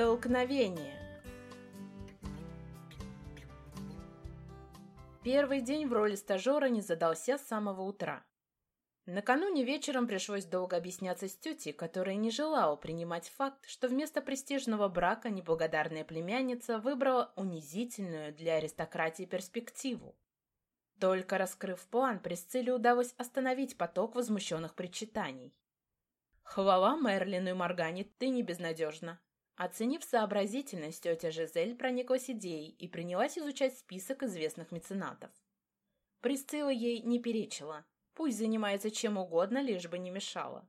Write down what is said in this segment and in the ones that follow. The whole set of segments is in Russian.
Столкновение. Первый день в роли стажера не задался с самого утра. Накануне вечером пришлось долго объясняться с тетей, которая не желала принимать факт, что вместо престижного брака неблагодарная племянница выбрала унизительную для аристократии перспективу. Только раскрыв план, Присцилле удалось остановить поток возмущенных причитаний. «Хвала Мерлину и Моргане, ты не безнадежна», Оценив сообразительность, тетя Жизель прониклась идеей и принялась изучать список известных меценатов. Присцилла ей не перечила. Пусть занимается чем угодно, лишь бы не мешала.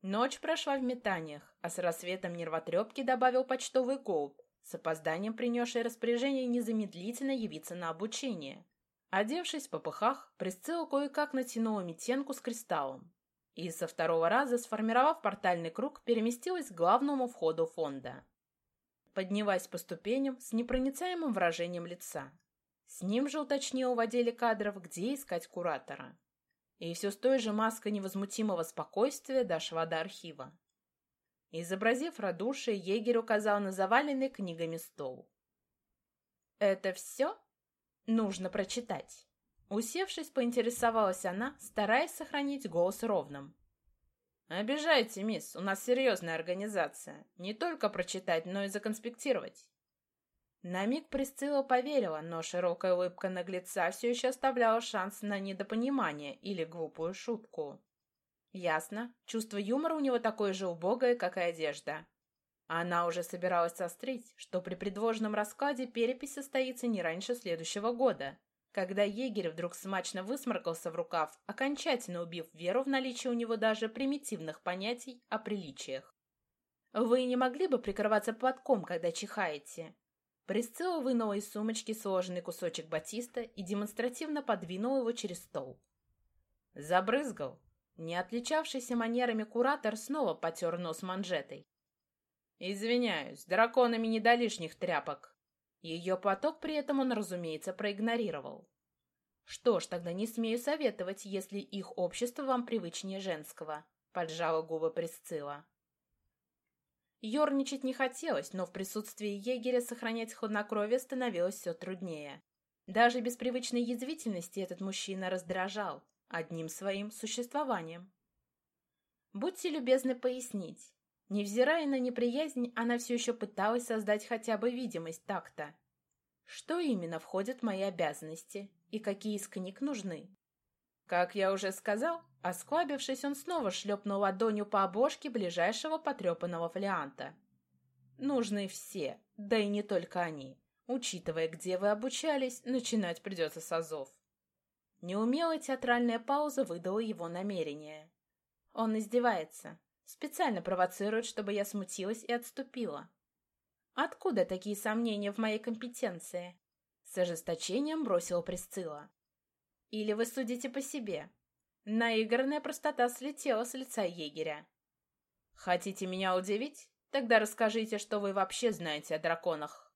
Ночь прошла в метаниях, а с рассветом нервотрепки добавил почтовый голубь, с опозданием принесший распоряжение незамедлительно явиться на обучение. Одевшись в попыхах, Присцилла кое-как натянула метенку с кристаллом и со второго раза, сформировав портальный круг, переместилась к главному входу фонда. Поднялась по ступеням с непроницаемым выражением лица. С ним же уточнил в отделе кадров, где искать куратора. И все с той же маской невозмутимого спокойствия дошла до архива. Изобразив радушие, егерь указал на заваленный книгами стол. «Это все? Нужно прочитать». Усевшись, поинтересовалась она, стараясь сохранить голос ровным. «Обижайте, мисс, у нас серьезная организация. Не только прочитать, но и законспектировать». На миг Присцилла поверила, но широкая улыбка наглеца все еще оставляла шанс на недопонимание или глупую шутку. Ясно, чувство юмора у него такое же убогое, как и одежда. Она уже собиралась сострить, что при предложенном раскладе перепись состоится не раньше следующего года, когда егерь вдруг смачно высморкался в рукав, окончательно убив веру в наличие у него даже примитивных понятий о приличиях. «Вы не могли бы прикрываться платком, когда чихаете?» Присцилла вынула из сумочки сложенный кусочек батиста и демонстративно подвинула его через стол. Забрызгал. Не отличавшийся манерами куратор снова потер нос манжетой. «Извиняюсь, драконами не до лишних тряпок», ее поток при этом он, разумеется, проигнорировал. «Что ж, тогда не смею советовать, если их общество вам привычнее женского», — поджала губы Присцилла. Ёрничать не хотелось, но в присутствии егеря сохранять хладнокровие становилось все труднее. Даже без привычной язвительности этот мужчина раздражал одним своим существованием. Будьте любезны пояснить, Невзирая на неприязнь, она все еще пыталась создать хотя бы видимость такта. Что именно входит в мои обязанности и какие из книг нужны? Как я уже сказал, осклабившись, он снова шлепнул ладонью по обложке ближайшего потрепанного фолианта. Нужны все, да и не только они. Учитывая, где вы обучались, начинать придется с азов. Неумелая театральная пауза выдала его намерение. Он издевается. Специально провоцирует, чтобы я смутилась и отступила. Откуда такие сомнения в моей компетенции? С ожесточением бросила Присцилла. Или вы судите по себе? Наигранная простота слетела с лица егеря. Хотите меня удивить? Тогда расскажите, что вы вообще знаете о драконах.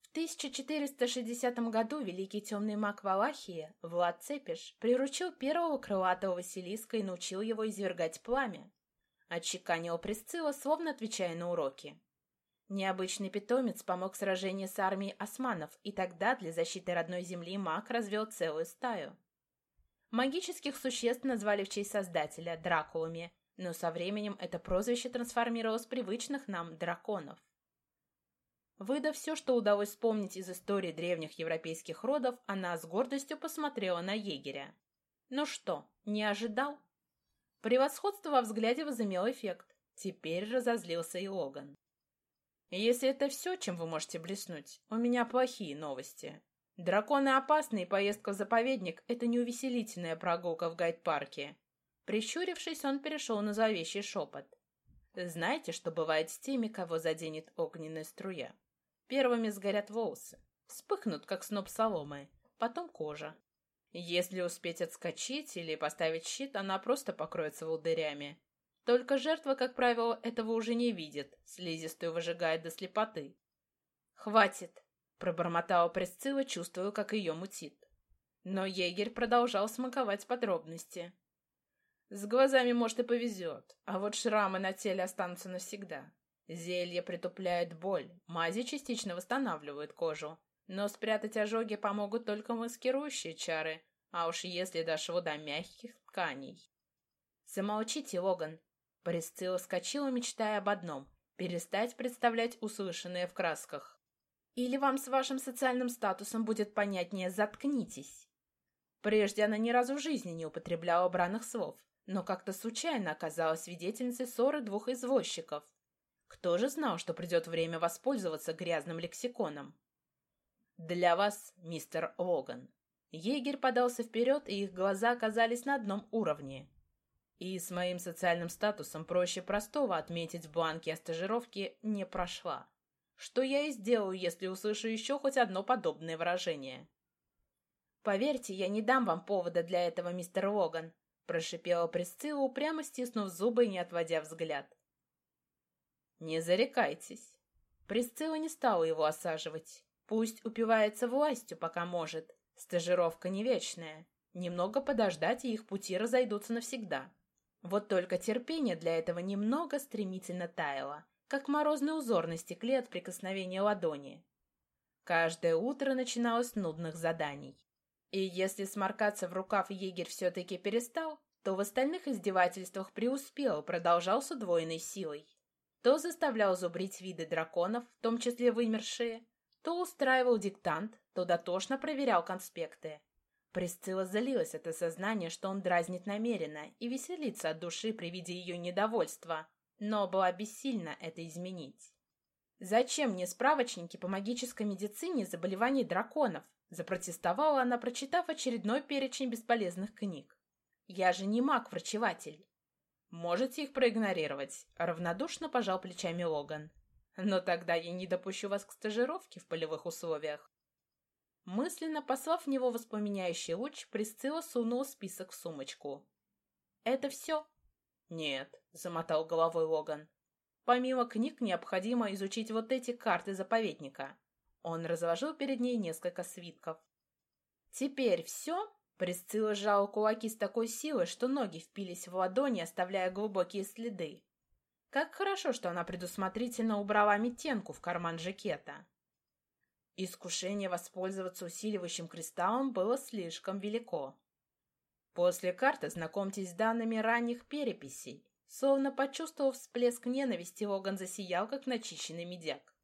В 1460 году великий темный маг Валахии, Влад Цепиш, приручил первого крылатого Василиска и научил его извергать пламя. Отчеканила Присцилла, словно отвечая на уроки. Необычный питомец помог в сражении с армией османов, и тогда для защиты родной земли маг развел целую стаю. Магических существ назвали в честь создателя – дракулами, но со временем это прозвище трансформировалось в привычных нам драконов. Выдав все, что удалось вспомнить из истории древних европейских родов, она с гордостью посмотрела на егеря. «Ну что, не ожидал?» Превосходство во взгляде возымел эффект. Теперь разозлился и Логан. «Если это все, чем вы можете блеснуть, у меня плохие новости. Драконы опасны, и поездка в заповедник — это не увеселительная прогулка в гайд-парке». Прищурившись, он перешел на зловещий шепот. «Знаете, что бывает с теми, кого заденет огненная струя? Первыми сгорят волосы, вспыхнут, как сноп соломы, потом кожа, если успеть отскочить или поставить щит, она просто покроется волдырями. Только жертва, как правило, этого уже не видит, слизистую выжигает до слепоты. «Хватит!» — пробормотала Пресцилла, чувствуя, как ее мутит. Но егерь продолжал смаковать подробности. С глазами, может, и повезет, а вот шрамы на теле останутся навсегда. Зелье притупляет боль, мази частично восстанавливают кожу, но спрятать ожоги помогут только маскирующие чары, а уж если дошло до мягких тканей. Замолчите, Логан. Присцилла вскочила, мечтая об одном — перестать представлять услышанное в красках. Или вам с вашим социальным статусом будет понятнее «заткнитесь». Прежде она ни разу в жизни не употребляла бранных слов, но как-то случайно оказалась свидетельницей ссоры двух извозчиков. Кто же знал, что придет время воспользоваться грязным лексиконом? «Для вас, мистер Логан». Егерь подался вперед, и их глаза оказались на одном уровне. И с моим социальным статусом проще простого отметить в бланке о стажировке «не прошла». Что я и сделаю, если услышу еще хоть одно подобное выражение. «Поверьте, я не дам вам повода для этого, мистер Логан», прошипела Присцилла, упрямо стиснув зубы и не отводя взгляд. «Не зарекайтесь». Присцилла не стала его осаживать. Пусть упивается властью, пока может. Стажировка не вечная. Немного подождать, и их пути разойдутся навсегда. Вот только терпение для этого немного стремительно таяло, как морозный узор на стекле от прикосновения ладони. Каждое утро начиналось с нудных заданий. И если сморкаться в рукав егерь все-таки перестал, то в остальных издевательствах преуспел, продолжал с удвоенной силой. То заставлял зубрить виды драконов, в том числе вымершие, то устраивал диктант, то дотошно проверял конспекты. Присцилла залилась от осознания, что он дразнит намеренно и веселится от души при виде ее недовольства, но была бессильна это изменить. «Зачем мне справочники по магической медицине заболеваний драконов?» запротестовала она, прочитав очередной перечень бесполезных книг. «Я же не маг-врачеватель. «Можете их проигнорировать», — равнодушно пожал плечами Логан. «Но тогда я не допущу вас к стажировке в полевых условиях». Мысленно послав в него воспламеняющий луч, Присцилла сунула список в сумочку. «Это все?» «Нет», — замотал головой Логан. «Помимо книг необходимо изучить вот эти карты заповедника». Он разложил перед ней несколько свитков. «Теперь все?» Присцилла сжала кулаки с такой силой, что ноги впились в ладони, оставляя глубокие следы. Как хорошо, что она предусмотрительно убрала метенку в карман жакета. Искушение воспользоваться усиливающим кристаллом было слишком велико. После карты знакомьтесь с данными ранних переписей. Словно почувствовав всплеск ненависти, Логан засиял, как начищенный медяк.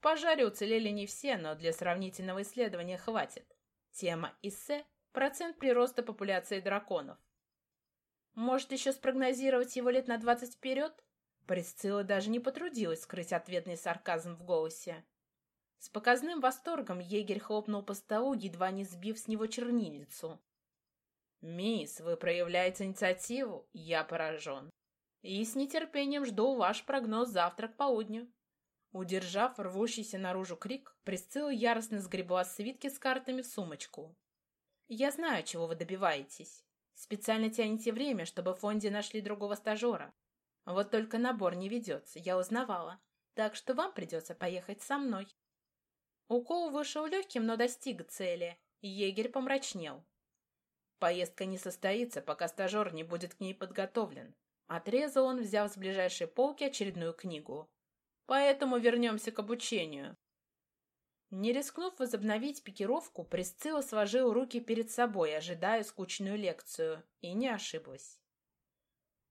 Пожаре уцелели не все, но для сравнительного исследования хватит. Тема эссе процент прироста популяции драконов. Может, еще спрогнозировать его лет на двадцать вперед? Присцилла даже не потрудилась скрыть ответный сарказм в голосе. С показным восторгом егерь хлопнул по столу, едва не сбив с него чернильницу. «Мисс, вы проявляете инициативу? Я поражен. И с нетерпением жду ваш прогноз завтра к полудню». Удержав рвущийся наружу крик, Присцилла яростно сгребла свитки с картами в сумочку. Я знаю, чего вы добиваетесь. Специально тянете время, чтобы в фонде нашли другого стажера. Вот только набор не ведется, я узнавала. Так что вам придется поехать со мной. Укол вышел легким, но достиг цели. Егерь помрачнел. Поездка не состоится, пока стажер не будет к ней подготовлен. Отрезал он, взяв с ближайшей полки очередную книгу. Поэтому вернемся к обучению. Не рискнув возобновить пикировку, Присцилла сложила руки перед собой, ожидая скучную лекцию, и не ошиблась.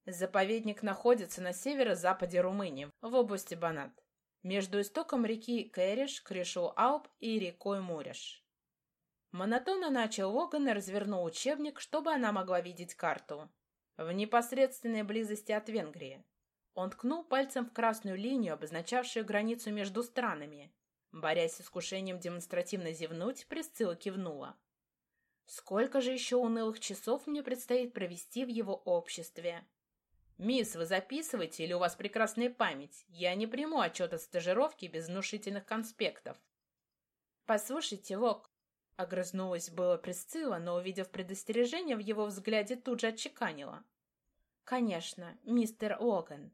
Заповедник находится на северо-западе Румынии, в области Банат, между истоком реки Кэриш, Кришул-Алп и рекой Муреш. Монотонно начал Логан и развернул учебник, чтобы она могла видеть карту. В непосредственной близости от Венгрии. Он ткнул пальцем в красную линию, обозначавшую границу между странами, Борясь с искушением демонстративно зевнуть, Присцилла кивнула. «Сколько же еще унылых часов мне предстоит провести в его обществе?» «Мисс, вы записываете или у вас прекрасная память? Я не приму отчет от стажировки без внушительных конспектов». «Послушайте, Лок», — огрызнулась было Присцилла, но, увидев предостережение в его взгляде, тут же отчеканила. «Конечно, мистер Логан,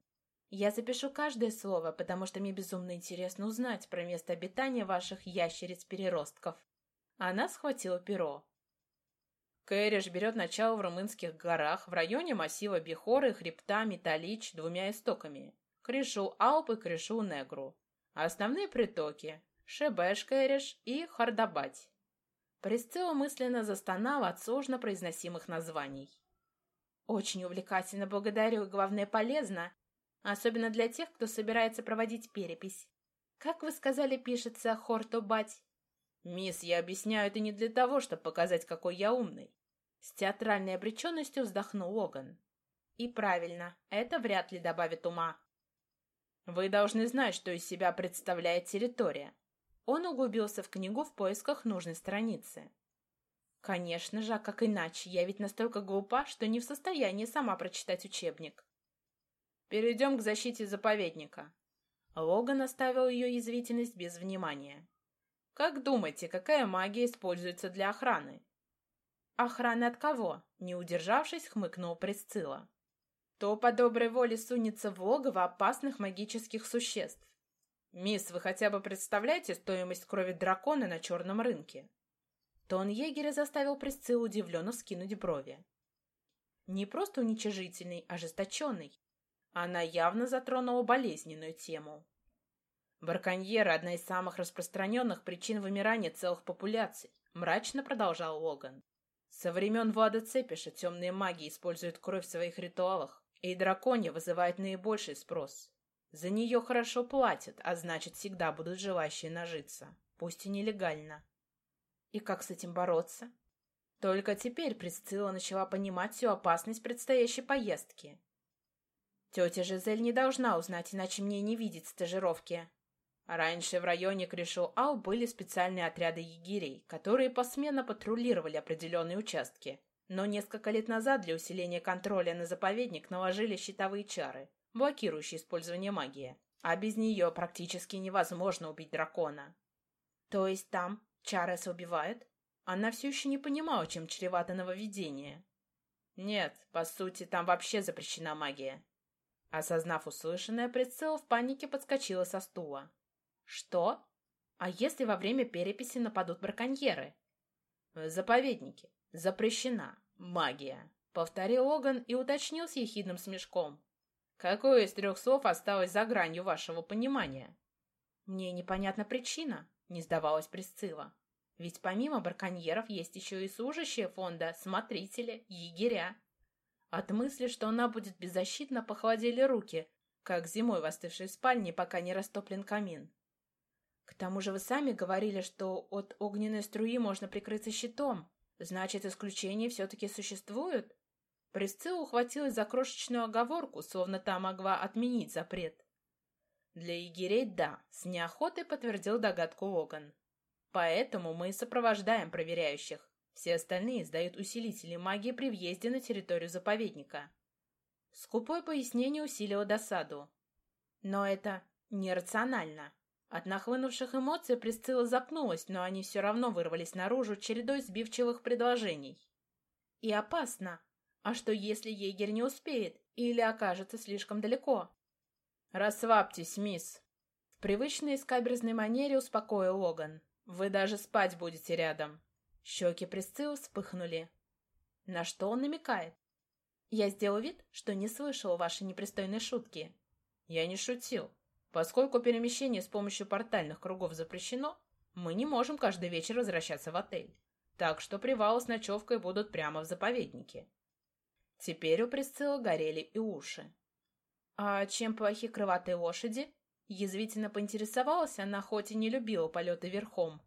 я запишу каждое слово, потому что мне безумно интересно узнать про место обитания ваших ящериц-переростков. Она схватила перо. Кэриш берет начало в румынских горах в районе массива Бихора и хребта Металич двумя истоками. Кришу Алп и Кришу Негру. Основные притоки – Шебешкереш и Хардабать. Присцилла мысленно застонала от сложно произносимых названий. Очень увлекательно, благодарю, главное, полезно, особенно для тех, кто собирается проводить перепись. Как вы сказали, пишется Хортобать? Мисс, я объясняю это не для того, чтобы показать, какой я умный. С театральной обреченностью вздохнул Логан. И правильно, это вряд ли добавит ума. Вы должны знать, что из себя представляет территория. Он углубился в книгу в поисках нужной страницы. Конечно же, а как иначе? Я ведь настолько глупа, что не в состоянии сама прочитать учебник. Перейдем к защите заповедника. Логан оставил ее язвительность без внимания. Как думаете, какая магия используется для охраны? Охраны от кого? Не удержавшись, хмыкнул Пресцилла. То по доброй воле сунется в логово опасных магических существ. «Мисс, вы хотя бы представляете стоимость крови дракона на черном рынке?» Тон егеря заставил Пресциллу удивленно скинуть брови. Не просто уничижительный, а ожесточенный. Она явно затронула болезненную тему. Барконьеры – одна из самых распространенных причин вымирания целых популяций, мрачно продолжал Логан. Со времен Влада Цепиша темные маги используют кровь в своих ритуалах, и драконья вызывает наибольший спрос. За нее хорошо платят, а значит, всегда будут желающие нажиться, пусть и нелегально. И как с этим бороться? Только теперь Присцилла начала понимать всю опасность предстоящей поездки. Тетя Жизель не должна узнать, иначе мне не видеть стажировки. Раньше в районе Кришоу-Ау были специальные отряды егерей, которые посменно патрулировали определенные участки. Но несколько лет назад для усиления контроля на заповедник наложили щитовые чары – блокирующий использование магии. А без нее практически невозможно убить дракона. То есть там Чарес убивает? Она все еще не понимала, чем чревато нововведение. Нет, по сути, там вообще запрещена магия. Осознав услышанное, прицел в панике подскочила со стула. Что? А если во время переписи нападут браконьеры? В заповеднике. Запрещена магия. Повторил Оган и уточнил с ехидным смешком. Какое из трех слов осталось за гранью вашего понимания? Мне непонятна причина, не сдавалась Присцилла. Ведь помимо браконьеров есть еще и служащие фонда, смотрители, егеря. От мысли, что она будет беззащитна, похолодели руки, как зимой в остывшей спальне, пока не растоплен камин. К тому же вы сами говорили, что от огненной струи можно прикрыться щитом. Значит, исключения все-таки существуют? Присцилла ухватилась за крошечную оговорку, словно та могла отменить запрет. Для егерей – да, с неохотой подтвердил догадку Логан. Поэтому мы и сопровождаем проверяющих. Все остальные сдают усилители магии при въезде на территорию заповедника. Скупое пояснение усилило досаду. Но это нерационально. От нахлынувших эмоций Присцилла запнулась, но они все равно вырвались наружу чередой сбивчивых предложений. И опасно, а что, если егерь не успеет или окажется слишком далеко? «Расслабьтесь, мисс!» В привычной скаберзной манере успокоил Логан. «Вы даже спать будете рядом!» Щеки Присцилл вспыхнули. На что он намекает? Я сделал вид, что не слышал вашей непристойной шутки. Я не шутил. Поскольку перемещение с помощью портальных кругов запрещено, мы не можем каждый вечер возвращаться в отель. Так что привалы с ночевкой будут прямо в заповеднике. Теперь у Присциллы горели и уши. «А чем плохи крылатые лошади?» Язвительно поинтересовалась она, хоть и не любила полеты верхом.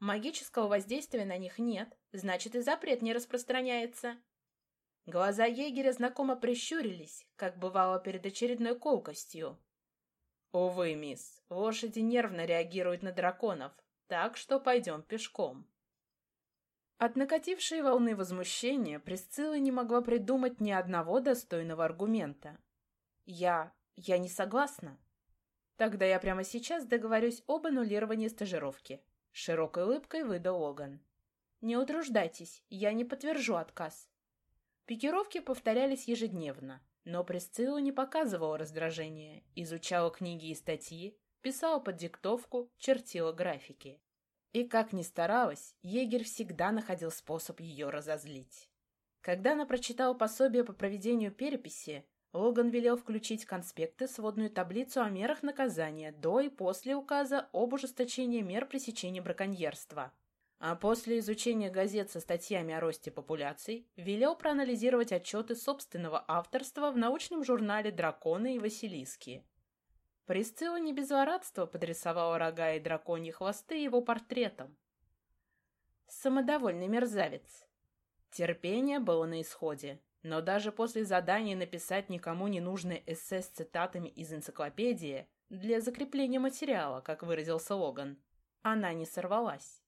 Магического воздействия на них нет, значит и запрет не распространяется. Глаза егеря знакомо прищурились, как бывало перед очередной колкостью. «Увы, мисс, лошади нервно реагируют на драконов, так что пойдем пешком». От накатившей волны возмущения Присцилла не могла придумать ни одного достойного аргумента. «Я... я не согласна». «Тогда я прямо сейчас договорюсь об аннулировании стажировки», — широкой улыбкой выдал Логан. «Не утруждайтесь, я не подтвержу отказ». Пикировки повторялись ежедневно, но Присцилла не показывала раздражения, изучала книги и статьи, писала под диктовку, чертила графики. И как ни старалась, егерь всегда находил способ ее разозлить. Когда она прочитала пособие по проведению переписи, Логан велел включить конспекты сводную таблицу о мерах наказания до и после указа об ужесточении мер пресечения браконьерства. А после изучения газет со статьями о росте популяций, велел проанализировать отчеты собственного авторства в научном журнале «Драконы и Василиски». Присцилла не без злорадства подрисовала рога и драконьи хвосты его портретом. Самодовольный мерзавец. Терпение было на исходе. Но даже после задания написать никому не нужное эссе с цитатами из энциклопедии для закрепления материала, как выразился Логан, она не сорвалась.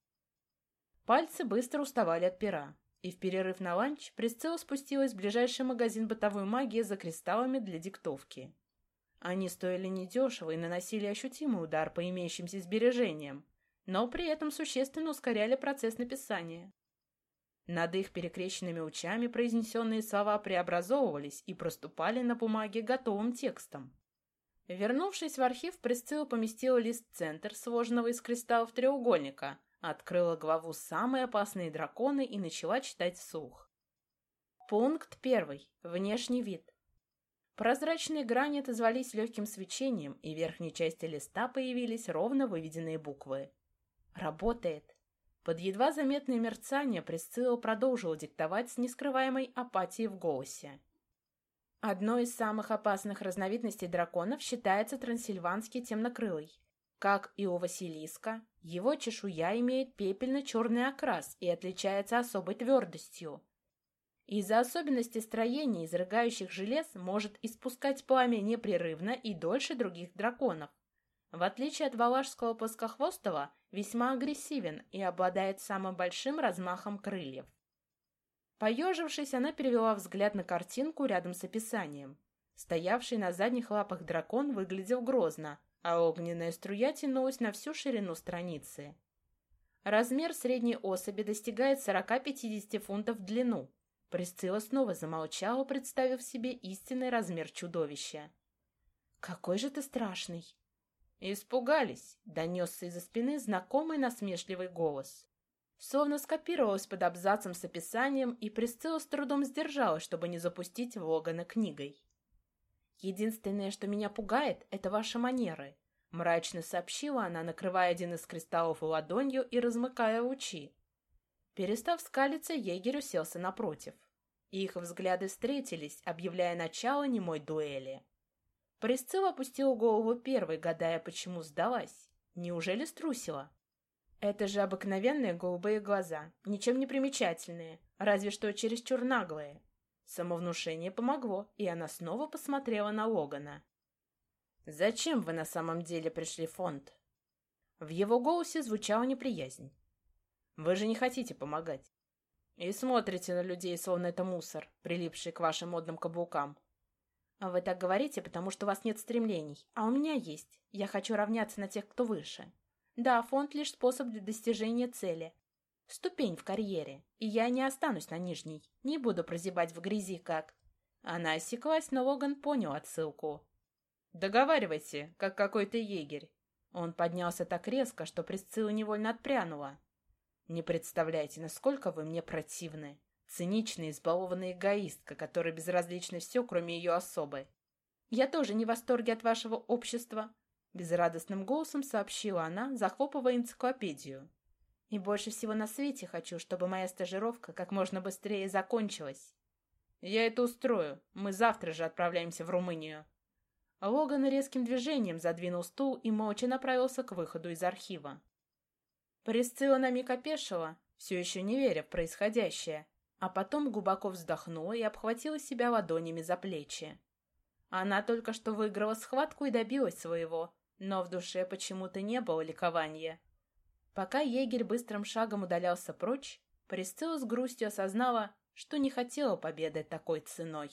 Пальцы быстро уставали от пера, и в перерыв на ланч Присцилла спустилась в ближайший магазин бытовой магии за кристаллами для диктовки. Они стоили недешево и наносили ощутимый удар по имеющимся сбережениям, но при этом существенно ускоряли процесс написания. Над их перекрещенными учами произнесенные слова преобразовывались и проступали на бумаге готовым текстом. Вернувшись в архив, Присцилла поместила лист-центр, сложенного из кристаллов треугольника, открыла главу «Самые опасные драконы» и начала читать вслух. Пункт первый. Внешний вид. Прозрачные грани отозвались легким свечением, и в верхней части листа появились ровно выведенные буквы. Работает. Под едва заметное мерцание Присцилла продолжила диктовать с нескрываемой апатией в голосе. Одной из самых опасных разновидностей драконов считается трансильванский темнокрылый. Как и у Василиска, его чешуя имеет пепельно-черный окрас и отличается особой твердостью. Из-за особенностей строения изрыгающих желез может испускать пламя непрерывно и дольше других драконов. В отличие от валашского плоскохвостого, весьма агрессивен и обладает самым большим размахом крыльев. Поежившись, она перевела взгляд на картинку рядом с описанием. Стоявший на задних лапах дракон выглядел грозно, а огненная струя тянулась на всю ширину страницы. Размер средней особи достигает 40-50 фунтов в длину. Присцилла снова замолчала, представив себе истинный размер чудовища. «Какой же ты страшный!» «Испугались!» — донесся из-за спины знакомый насмешливый голос. Словно скопировалось под абзацем с описанием, и Присцилла с трудом сдержалась, чтобы не запустить Логана книгой. «Единственное, что меня пугает, это ваши манеры», — мрачно сообщила она, накрывая один из кристаллов ладонью и размыкая лучи. Перестав скалиться, егерь уселся напротив. Их взгляды встретились, объявляя начало немой дуэли. Присцилла опустила голову первой, гадая, почему сдалась. Неужели струсила? Это же обыкновенные голубые глаза, ничем не примечательные, разве что чересчур наглые. Самовнушение помогло, и она снова посмотрела на Логана. «Зачем вы на самом деле пришли в фонд?» В его голосе звучала неприязнь. «Вы же не хотите помогать. И смотрите на людей, словно это мусор, прилипший к вашим модным каблукам. А вы так говорите, потому что у вас нет стремлений, а у меня есть. Я хочу равняться на тех, кто выше. Да, фонд лишь способ для достижения цели. Ступень в карьере. И я не останусь на нижней. Не буду прозябать в грязи, как... Она осеклась, но Логан понял отсылку. «Договаривайте, как какой-то егерь». Он поднялся так резко, что Присцилла невольно отпрянула. «Не представляете, насколько вы мне противны». Циничная, избалованная эгоистка, которой безразлично все, кроме ее особы. «Я тоже не в восторге от вашего общества», — безрадостным голосом сообщила она, захлопывая энциклопедию. «И больше всего на свете хочу, чтобы моя стажировка как можно быстрее закончилась. Я это устрою. Мы завтра же отправляемся в Румынию». Логан резким движением задвинул стул и молча направился к выходу из архива. Присцилла на миг опешила, все еще не веря в происходящее, а потом глубоко вздохнула и обхватила себя ладонями за плечи. Она только что выиграла схватку и добилась своего, но в душе почему-то не было ликования. Пока егерь быстрым шагом удалялся прочь, Присцилла с грустью осознала, что не хотела победы такой ценой.